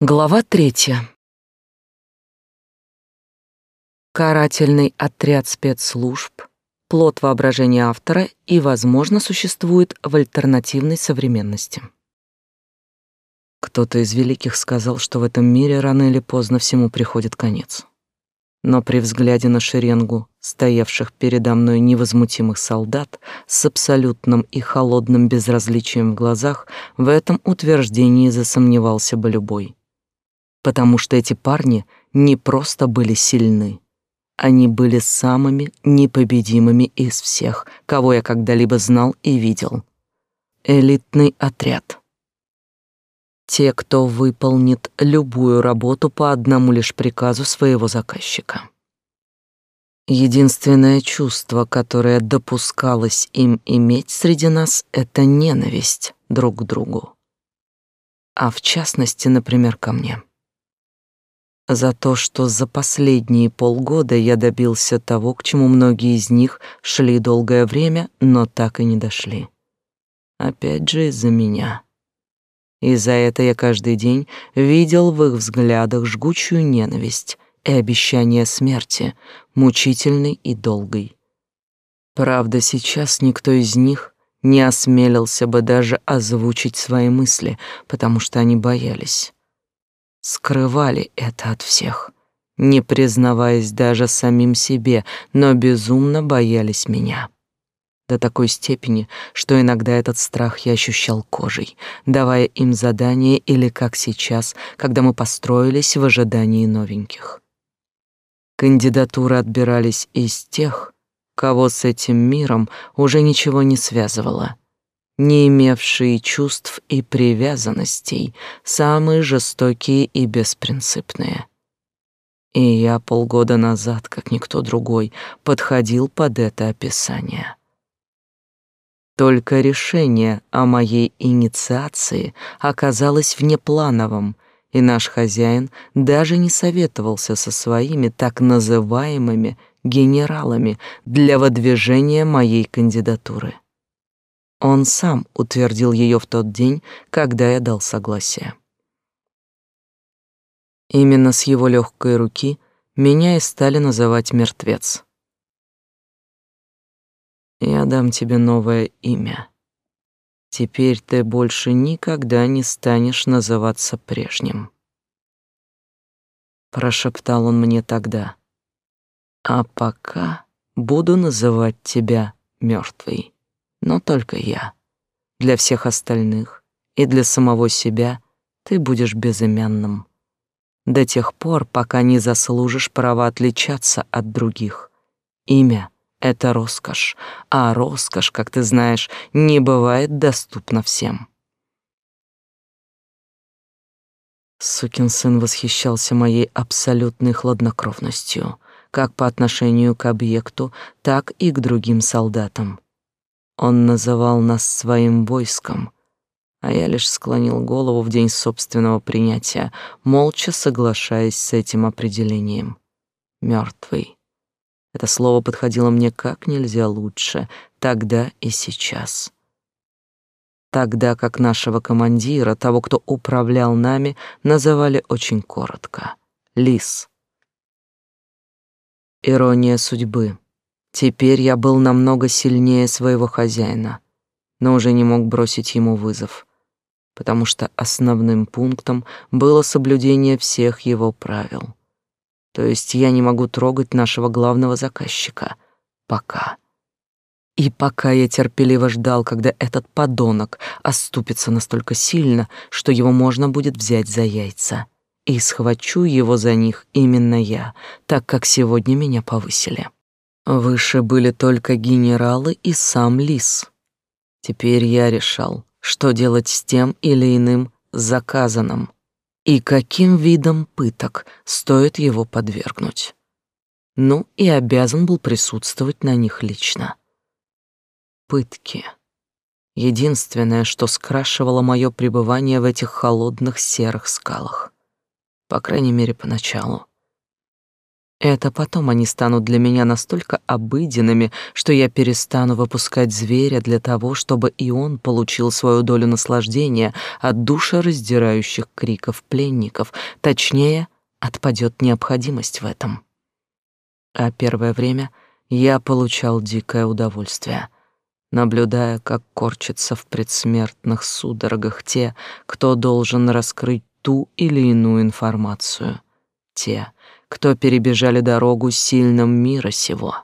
Глава третья. Карательный отряд спецслужб, плод воображения автора и, возможно, существует в альтернативной современности. Кто-то из великих сказал, что в этом мире рано или поздно всему приходит конец. Но при взгляде на шеренгу стоявших передо мной невозмутимых солдат с абсолютным и холодным безразличием в глазах, в этом утверждении засомневался бы любой потому что эти парни не просто были сильны, они были самыми непобедимыми из всех, кого я когда-либо знал и видел. Элитный отряд. Те, кто выполнит любую работу по одному лишь приказу своего заказчика. Единственное чувство, которое допускалось им иметь среди нас, это ненависть друг к другу. А в частности, например, ко мне за то, что за последние полгода я добился того, к чему многие из них шли долгое время, но так и не дошли. Опять же из-за меня. И за это я каждый день видел в их взглядах жгучую ненависть и обещание смерти, мучительной и долгой. Правда, сейчас никто из них не осмелился бы даже озвучить свои мысли, потому что они боялись скрывали это от всех, не признаваясь даже самим себе, но безумно боялись меня. До такой степени, что иногда этот страх я ощущал кожей, давая им задания или как сейчас, когда мы построились в ожидании новеньких. Кандидатуры отбирались из тех, кого с этим миром уже ничего не связывало — не имевшие чувств и привязанностей, самые жестокие и беспринципные. И я полгода назад, как никто другой, подходил под это описание. Только решение о моей инициации оказалось внеплановым, и наш хозяин даже не советовался со своими так называемыми генералами для выдвижения моей кандидатуры. Он сам утвердил ее в тот день, когда я дал согласие. Именно с его легкой руки меня и стали называть мертвец. Я дам тебе новое имя. Теперь ты больше никогда не станешь называться прежним. Прошептал он мне тогда. А пока буду называть тебя мертвый но только я. Для всех остальных и для самого себя ты будешь безымянным. До тех пор, пока не заслужишь права отличаться от других. Имя — это роскошь, а роскошь, как ты знаешь, не бывает доступна всем. Сукин сын восхищался моей абсолютной хладнокровностью, как по отношению к объекту, так и к другим солдатам. Он называл нас своим войском, а я лишь склонил голову в день собственного принятия, молча соглашаясь с этим определением. Мертвый. Это слово подходило мне как нельзя лучше, тогда и сейчас. Тогда как нашего командира, того, кто управлял нами, называли очень коротко — Лис. Ирония судьбы. Теперь я был намного сильнее своего хозяина, но уже не мог бросить ему вызов, потому что основным пунктом было соблюдение всех его правил. То есть я не могу трогать нашего главного заказчика. Пока. И пока я терпеливо ждал, когда этот подонок оступится настолько сильно, что его можно будет взять за яйца. И схвачу его за них именно я, так как сегодня меня повысили. Выше были только генералы и сам Лис. Теперь я решал, что делать с тем или иным заказанным и каким видом пыток стоит его подвергнуть. Ну и обязан был присутствовать на них лично. Пытки. Единственное, что скрашивало мое пребывание в этих холодных серых скалах. По крайней мере, поначалу. Это потом они станут для меня настолько обыденными, что я перестану выпускать зверя для того, чтобы и он получил свою долю наслаждения от душераздирающих криков пленников, точнее, отпадет необходимость в этом. А первое время я получал дикое удовольствие, наблюдая, как корчатся в предсмертных судорогах те, кто должен раскрыть ту или иную информацию, те, кто перебежали дорогу сильным мира сего.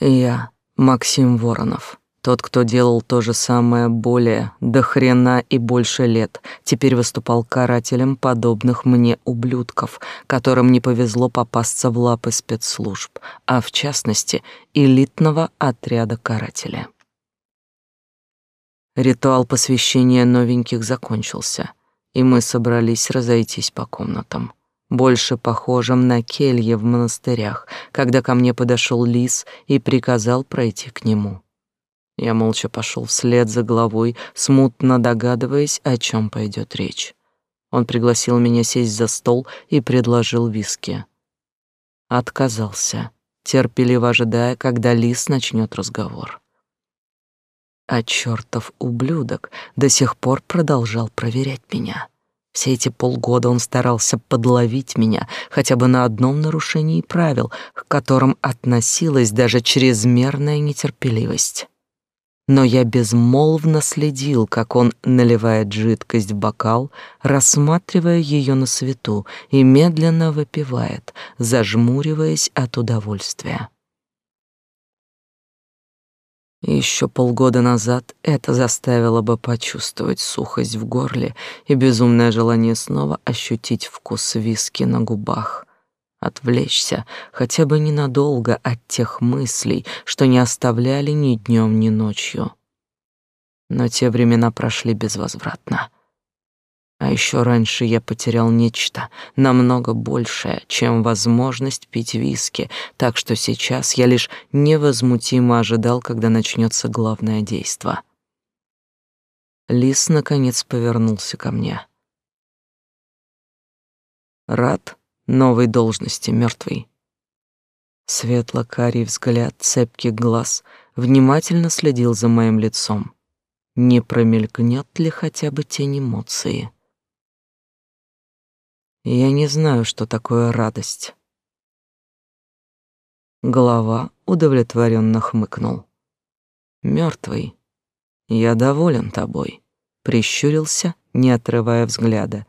Я, Максим Воронов, тот, кто делал то же самое более до хрена и больше лет, теперь выступал карателем подобных мне ублюдков, которым не повезло попасться в лапы спецслужб, а в частности элитного отряда карателя. Ритуал посвящения новеньких закончился, и мы собрались разойтись по комнатам больше похожим на келье в монастырях, когда ко мне подошел лис и приказал пройти к нему. Я молча пошел вслед за главой, смутно догадываясь, о чем пойдет речь. Он пригласил меня сесть за стол и предложил виски. Отказался, терпеливо ожидая, когда лис начнет разговор. А чертов ублюдок до сих пор продолжал проверять меня. Все эти полгода он старался подловить меня хотя бы на одном нарушении правил, к которым относилась даже чрезмерная нетерпеливость. Но я безмолвно следил, как он наливает жидкость в бокал, рассматривая ее на свету и медленно выпивает, зажмуриваясь от удовольствия. Еще полгода назад это заставило бы почувствовать сухость в горле и безумное желание снова ощутить вкус виски на губах. Отвлечься хотя бы ненадолго от тех мыслей, что не оставляли ни днем, ни ночью. Но те времена прошли безвозвратно. А еще раньше я потерял нечто намного большее, чем возможность пить виски, так что сейчас я лишь невозмутимо ожидал, когда начнется главное действо. Лис наконец повернулся ко мне. Рад новой должности, мертвый. Светло-карий взгляд, цепкий глаз внимательно следил за моим лицом. Не промелькнет ли хотя бы тень эмоции? Я не знаю, что такое радость. Голова удовлетворенно хмыкнул. Мертвый, я доволен тобой, прищурился, не отрывая взгляда.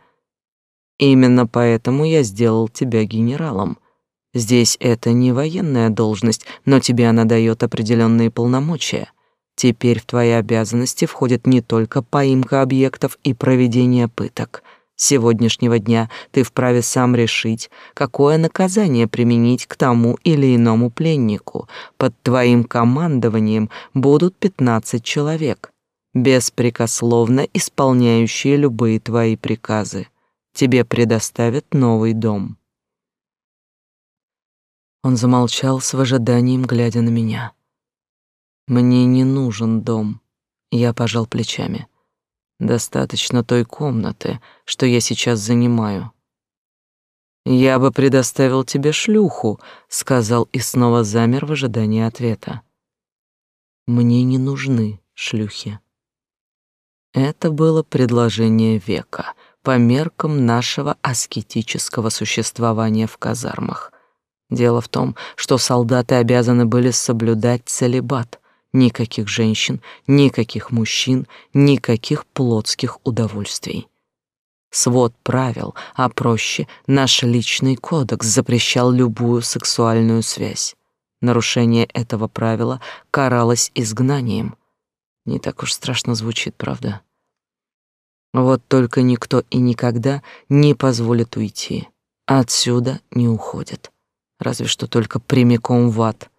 Именно поэтому я сделал тебя генералом. Здесь это не военная должность, но тебе она дает определенные полномочия. Теперь в твои обязанности входит не только поимка объектов и проведение пыток — сегодняшнего дня ты вправе сам решить, какое наказание применить к тому или иному пленнику. Под твоим командованием будут пятнадцать человек, беспрекословно исполняющие любые твои приказы. Тебе предоставят новый дом. Он замолчал с ожиданием, глядя на меня. Мне не нужен дом. Я пожал плечами. Достаточно той комнаты, что я сейчас занимаю. Я бы предоставил тебе шлюху, сказал и снова замер в ожидании ответа. Мне не нужны шлюхи. Это было предложение века по меркам нашего аскетического существования в казармах. Дело в том, что солдаты обязаны были соблюдать целибат, Никаких женщин, никаких мужчин, никаких плотских удовольствий. Свод правил, а проще наш личный кодекс запрещал любую сексуальную связь. Нарушение этого правила каралось изгнанием. Не так уж страшно звучит, правда? Вот только никто и никогда не позволит уйти. Отсюда не уходит. Разве что только прямиком в ад —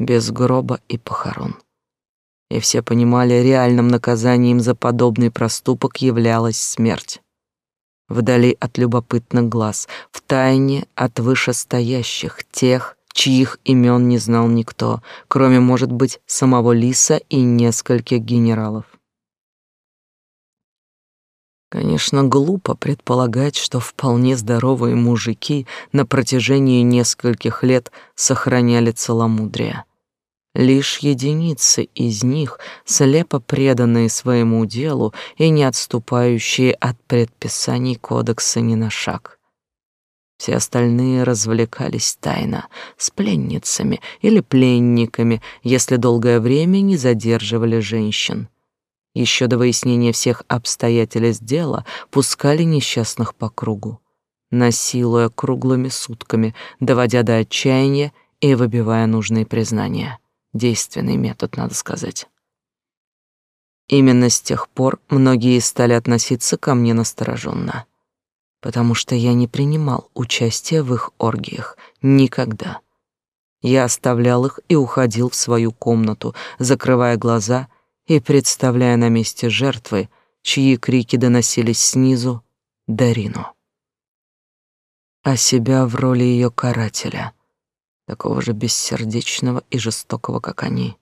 без гроба и похорон. И все понимали, реальным наказанием за подобный проступок являлась смерть. Вдали от любопытных глаз, в тайне от вышестоящих, тех, чьих имен не знал никто, кроме, может быть, самого Лиса и нескольких генералов. Конечно, глупо предполагать, что вполне здоровые мужики на протяжении нескольких лет сохраняли целомудрие. Лишь единицы из них, слепо преданные своему делу и не отступающие от предписаний кодекса ни на шаг. Все остальные развлекались тайно, с пленницами или пленниками, если долгое время не задерживали женщин. Еще до выяснения всех обстоятельств дела пускали несчастных по кругу, насилуя круглыми сутками, доводя до отчаяния и выбивая нужные признания. Действенный метод, надо сказать. Именно с тех пор многие стали относиться ко мне настороженно, потому что я не принимал участия в их оргиях никогда. Я оставлял их и уходил в свою комнату, закрывая глаза и представляя на месте жертвы, чьи крики доносились снизу, Дарину. А себя в роли ее карателя — такого же бессердечного и жестокого, как они.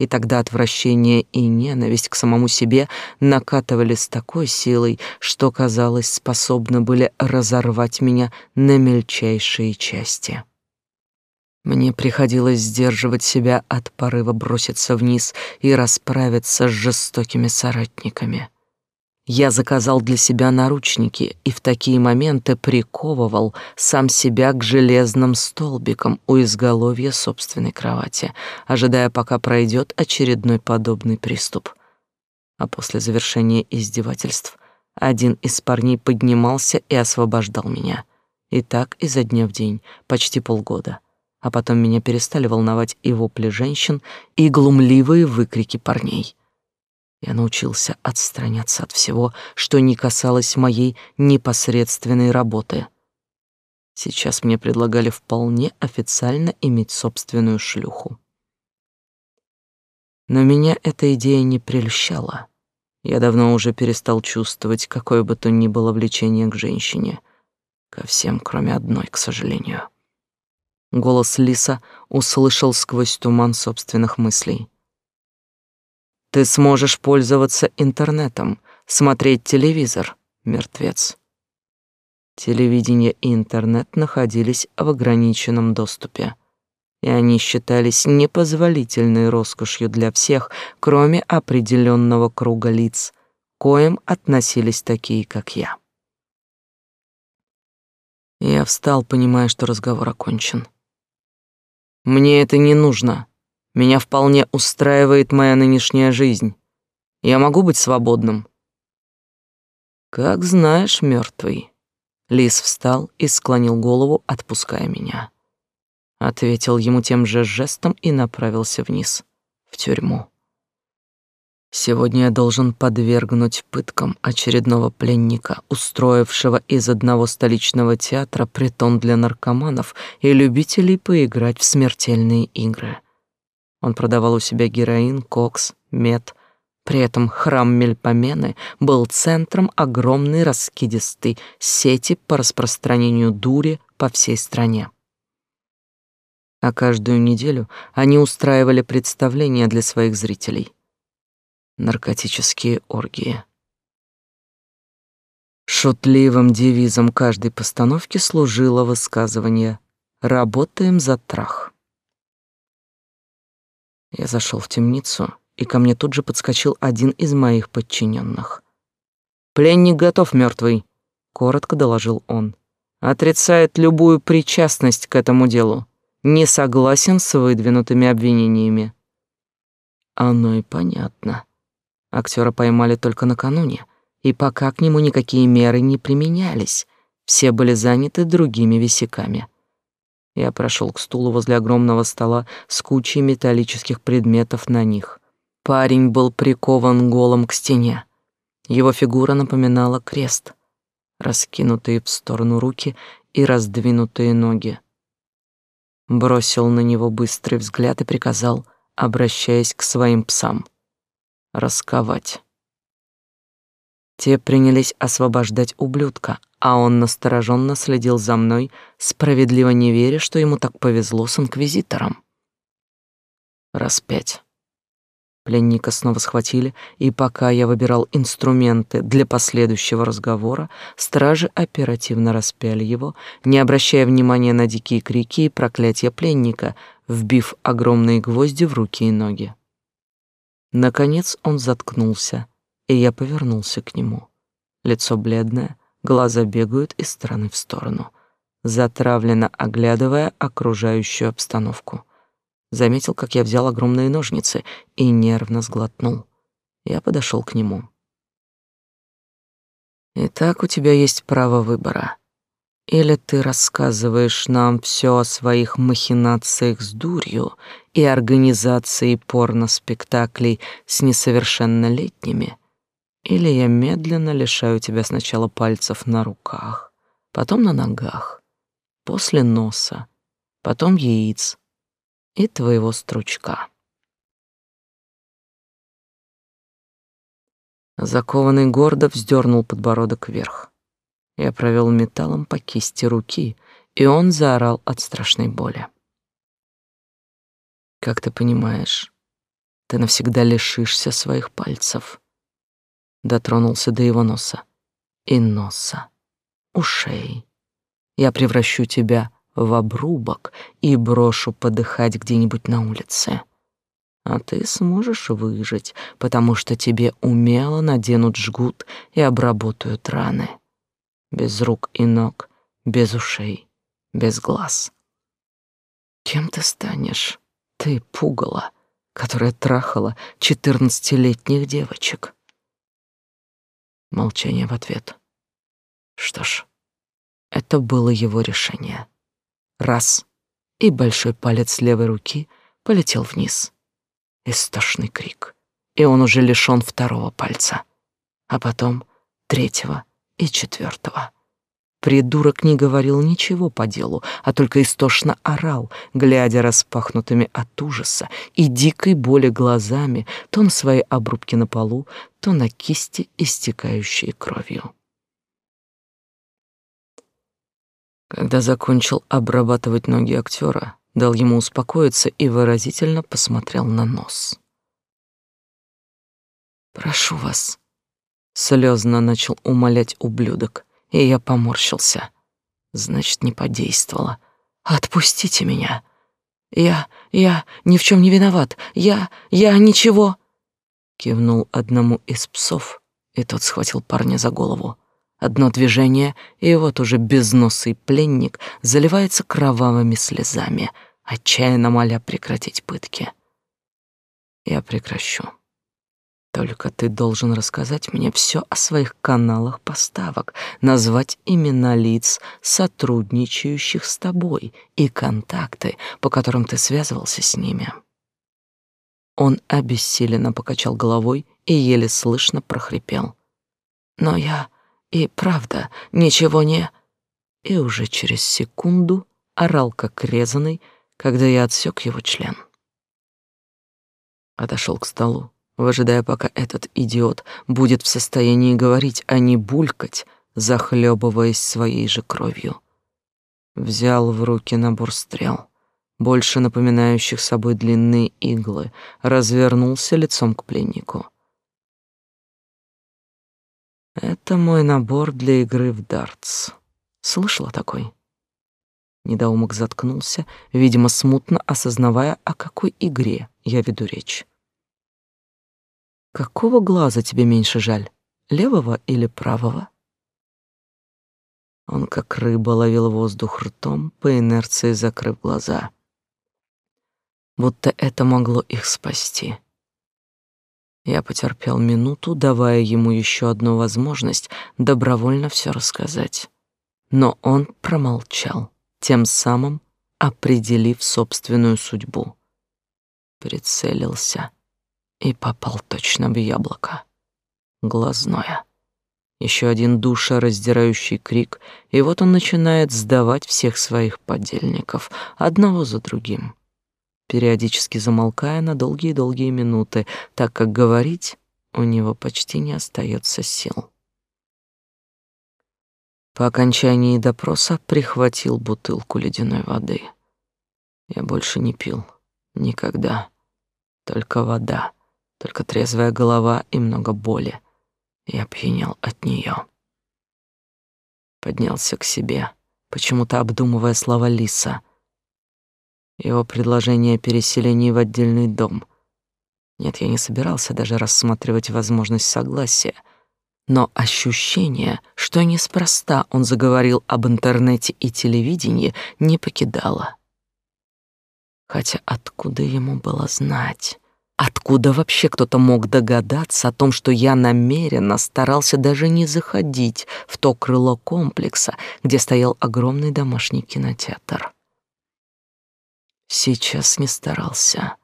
И тогда отвращение и ненависть к самому себе накатывали с такой силой, что, казалось, способны были разорвать меня на мельчайшие части. Мне приходилось сдерживать себя от порыва броситься вниз и расправиться с жестокими соратниками. Я заказал для себя наручники и в такие моменты приковывал сам себя к железным столбикам у изголовья собственной кровати, ожидая, пока пройдет очередной подобный приступ. А после завершения издевательств один из парней поднимался и освобождал меня. И так изо дня в день, почти полгода. А потом меня перестали волновать и вопли женщин, и глумливые выкрики парней. Я научился отстраняться от всего, что не касалось моей непосредственной работы. Сейчас мне предлагали вполне официально иметь собственную шлюху. Но меня эта идея не прельщала. Я давно уже перестал чувствовать какое бы то ни было влечение к женщине. Ко всем, кроме одной, к сожалению. Голос Лиса услышал сквозь туман собственных мыслей. Ты сможешь пользоваться интернетом, смотреть телевизор, мертвец. Телевидение и интернет находились в ограниченном доступе, и они считались непозволительной роскошью для всех, кроме определенного круга лиц, коим относились такие, как я. Я встал, понимая, что разговор окончен. Мне это не нужно. Меня вполне устраивает моя нынешняя жизнь. Я могу быть свободным. Как знаешь, мертвый. Лис встал и склонил голову, отпуская меня. Ответил ему тем же жестом и направился вниз, в тюрьму. Сегодня я должен подвергнуть пыткам очередного пленника, устроившего из одного столичного театра притон для наркоманов и любителей поиграть в смертельные игры. Он продавал у себя героин, кокс, мед. При этом храм Мельпомены был центром огромной раскидистой сети по распространению дури по всей стране. А каждую неделю они устраивали представления для своих зрителей. Наркотические оргии. Шутливым девизом каждой постановки служило высказывание «Работаем за трах». Я зашел в темницу, и ко мне тут же подскочил один из моих подчиненных. «Пленник готов, мертвый», — коротко доложил он. «Отрицает любую причастность к этому делу. Не согласен с выдвинутыми обвинениями». Оно и понятно. Актера поймали только накануне, и пока к нему никакие меры не применялись. Все были заняты другими висяками. Я прошел к стулу возле огромного стола с кучей металлических предметов на них. Парень был прикован голым к стене. Его фигура напоминала крест, раскинутые в сторону руки и раздвинутые ноги. Бросил на него быстрый взгляд и приказал, обращаясь к своим псам, расковать. Те принялись освобождать ублюдка, а он настороженно следил за мной, справедливо не веря, что ему так повезло с инквизитором. Раз пять. Пленника снова схватили, и пока я выбирал инструменты для последующего разговора, стражи оперативно распяли его, не обращая внимания на дикие крики и проклятия пленника, вбив огромные гвозди в руки и ноги. Наконец он заткнулся, и я повернулся к нему. Лицо бледное, глаза бегают из стороны в сторону, затравленно оглядывая окружающую обстановку. Заметил, как я взял огромные ножницы и нервно сглотнул. Я подошел к нему. Итак, у тебя есть право выбора. Или ты рассказываешь нам все о своих махинациях с дурью и организации порно-спектаклей с несовершеннолетними, или я медленно лишаю тебя сначала пальцев на руках, потом на ногах, после носа, потом яиц и твоего стручка. Закованный гордо вздернул подбородок вверх. Я провел металлом по кисти руки, и он заорал от страшной боли. Как ты понимаешь, ты навсегда лишишься своих пальцев. Дотронулся до его носа. И носа, ушей. Я превращу тебя в обрубок и брошу подыхать где-нибудь на улице. А ты сможешь выжить, потому что тебе умело наденут жгут и обработают раны без рук и ног, без ушей, без глаз. Кем ты станешь? Ты пугала, которая трахала четырнадцатилетних девочек. Молчание в ответ. Что ж, это было его решение. Раз, и большой палец левой руки полетел вниз. Истошный крик, и он уже лишён второго пальца, а потом третьего и четвертого. Придурок не говорил ничего по делу, а только истошно орал, глядя распахнутыми от ужаса и дикой боли глазами то на свои обрубки на полу, то на кисти, истекающие кровью. Когда закончил обрабатывать ноги актера, дал ему успокоиться и выразительно посмотрел на нос. «Прошу вас, Слезно начал умолять ублюдок, и я поморщился. Значит, не подействовало. Отпустите меня. Я, я ни в чем не виноват. Я, я ничего. Кивнул одному из псов, и тот схватил парня за голову. Одно движение, и вот уже безносый пленник заливается кровавыми слезами, отчаянно моля прекратить пытки. Я прекращу. Только ты должен рассказать мне все о своих каналах поставок, назвать имена лиц, сотрудничающих с тобой, и контакты, по которым ты связывался с ними. Он обессиленно покачал головой и еле слышно прохрипел. Но я и правда ничего не... И уже через секунду орал как резаный, когда я отсек его член. Отошел к столу, выжидая, пока этот идиот будет в состоянии говорить, а не булькать, захлебываясь своей же кровью. Взял в руки набор стрел, больше напоминающих собой длинные иглы, развернулся лицом к пленнику. Это мой набор для игры в дартс. Слышала такой? Недоумок заткнулся, видимо, смутно осознавая, о какой игре я веду речь. Какого глаза тебе меньше жаль, левого или правого? Он как рыба ловил воздух ртом, по инерции закрыв глаза. Будто это могло их спасти. Я потерпел минуту, давая ему еще одну возможность добровольно все рассказать. Но он промолчал, тем самым определив собственную судьбу. Прицелился и попал точно в яблоко. Глазное. Еще один душераздирающий крик, и вот он начинает сдавать всех своих подельников, одного за другим, периодически замолкая на долгие-долгие минуты, так как говорить у него почти не остается сил. По окончании допроса прихватил бутылку ледяной воды. Я больше не пил. Никогда. Только вода только трезвая голова и много боли. Я опьянел от нее. Поднялся к себе, почему-то обдумывая слова Лиса. Его предложение о переселении в отдельный дом. Нет, я не собирался даже рассматривать возможность согласия, но ощущение, что неспроста он заговорил об интернете и телевидении, не покидало. Хотя откуда ему было знать? Откуда вообще кто-то мог догадаться о том, что я намеренно старался даже не заходить в то крыло комплекса, где стоял огромный домашний кинотеатр? Сейчас не старался.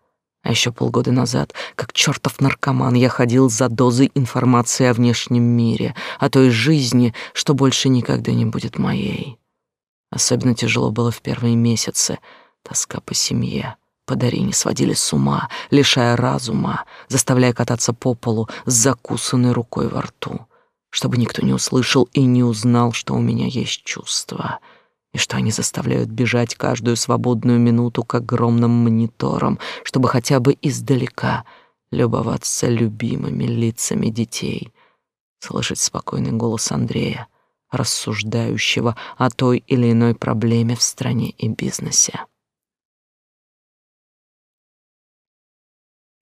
А еще полгода назад, как чертов наркоман, я ходил за дозой информации о внешнем мире, о той жизни, что больше никогда не будет моей. Особенно тяжело было в первые месяцы — Тоска по семье, по Дарине сводили с ума, лишая разума, заставляя кататься по полу с закусанной рукой во рту, чтобы никто не услышал и не узнал, что у меня есть чувства, и что они заставляют бежать каждую свободную минуту к огромным мониторам, чтобы хотя бы издалека любоваться любимыми лицами детей, слышать спокойный голос Андрея, рассуждающего о той или иной проблеме в стране и бизнесе.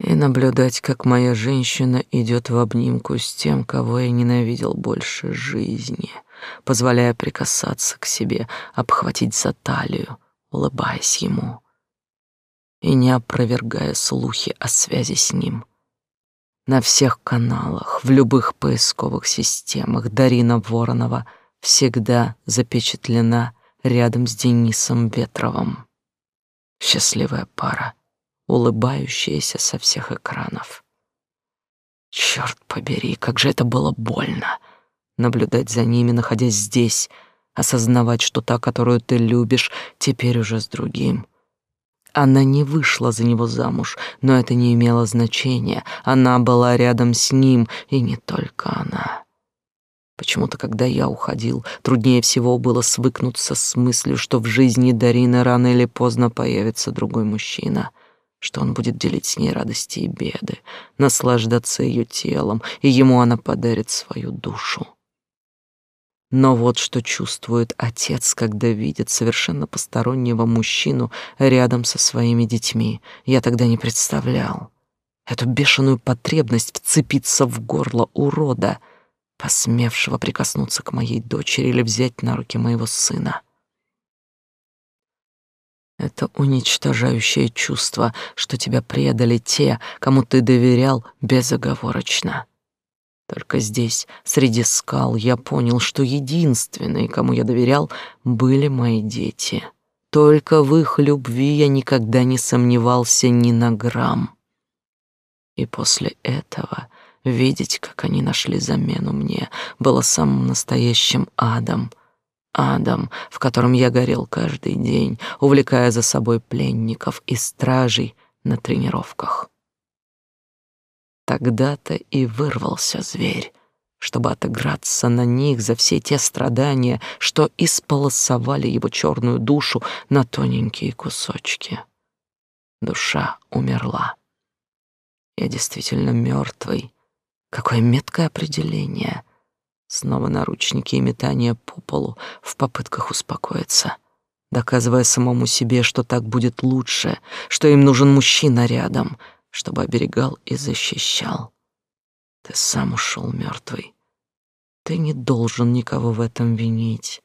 И наблюдать, как моя женщина идет в обнимку с тем, кого я ненавидел больше жизни, позволяя прикасаться к себе, обхватить за талию, улыбаясь ему и не опровергая слухи о связи с ним. На всех каналах, в любых поисковых системах Дарина Воронова всегда запечатлена рядом с Денисом Ветровым. Счастливая пара — улыбающаяся со всех экранов. Черт побери, как же это было больно наблюдать за ними, находясь здесь, осознавать, что та, которую ты любишь, теперь уже с другим. Она не вышла за него замуж, но это не имело значения. Она была рядом с ним, и не только она. Почему-то, когда я уходил, труднее всего было свыкнуться с мыслью, что в жизни Дарины рано или поздно появится другой мужчина — что он будет делить с ней радости и беды, наслаждаться ее телом, и ему она подарит свою душу. Но вот что чувствует отец, когда видит совершенно постороннего мужчину рядом со своими детьми, я тогда не представлял. Эту бешеную потребность вцепиться в горло урода, посмевшего прикоснуться к моей дочери или взять на руки моего сына. Это уничтожающее чувство, что тебя предали те, кому ты доверял безоговорочно. Только здесь, среди скал, я понял, что единственные, кому я доверял, были мои дети. Только в их любви я никогда не сомневался ни на грамм. И после этого видеть, как они нашли замену мне, было самым настоящим адом — адом, в котором я горел каждый день, увлекая за собой пленников и стражей на тренировках. Тогда-то и вырвался зверь, чтобы отыграться на них за все те страдания, что исполосовали его черную душу на тоненькие кусочки. Душа умерла. Я действительно мертвый. Какое меткое определение — Снова наручники и метания по полу в попытках успокоиться, доказывая самому себе, что так будет лучше, что им нужен мужчина рядом, чтобы оберегал и защищал. Ты сам ушел мертвый. Ты не должен никого в этом винить.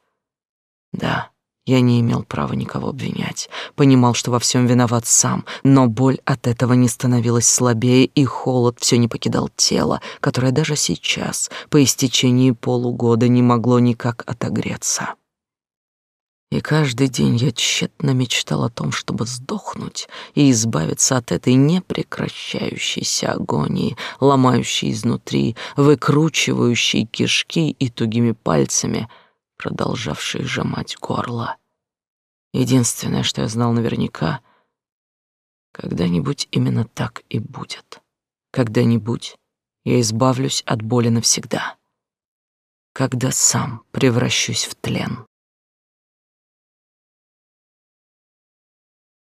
Да, я не имел права никого обвинять, понимал, что во всем виноват сам, но боль от этого не становилась слабее, и холод все не покидал тело, которое даже сейчас, по истечении полугода, не могло никак отогреться. И каждый день я тщетно мечтал о том, чтобы сдохнуть и избавиться от этой непрекращающейся агонии, ломающей изнутри, выкручивающей кишки и тугими пальцами — продолжавший сжимать горло. Единственное, что я знал наверняка, когда-нибудь именно так и будет. Когда-нибудь я избавлюсь от боли навсегда. Когда сам превращусь в тлен.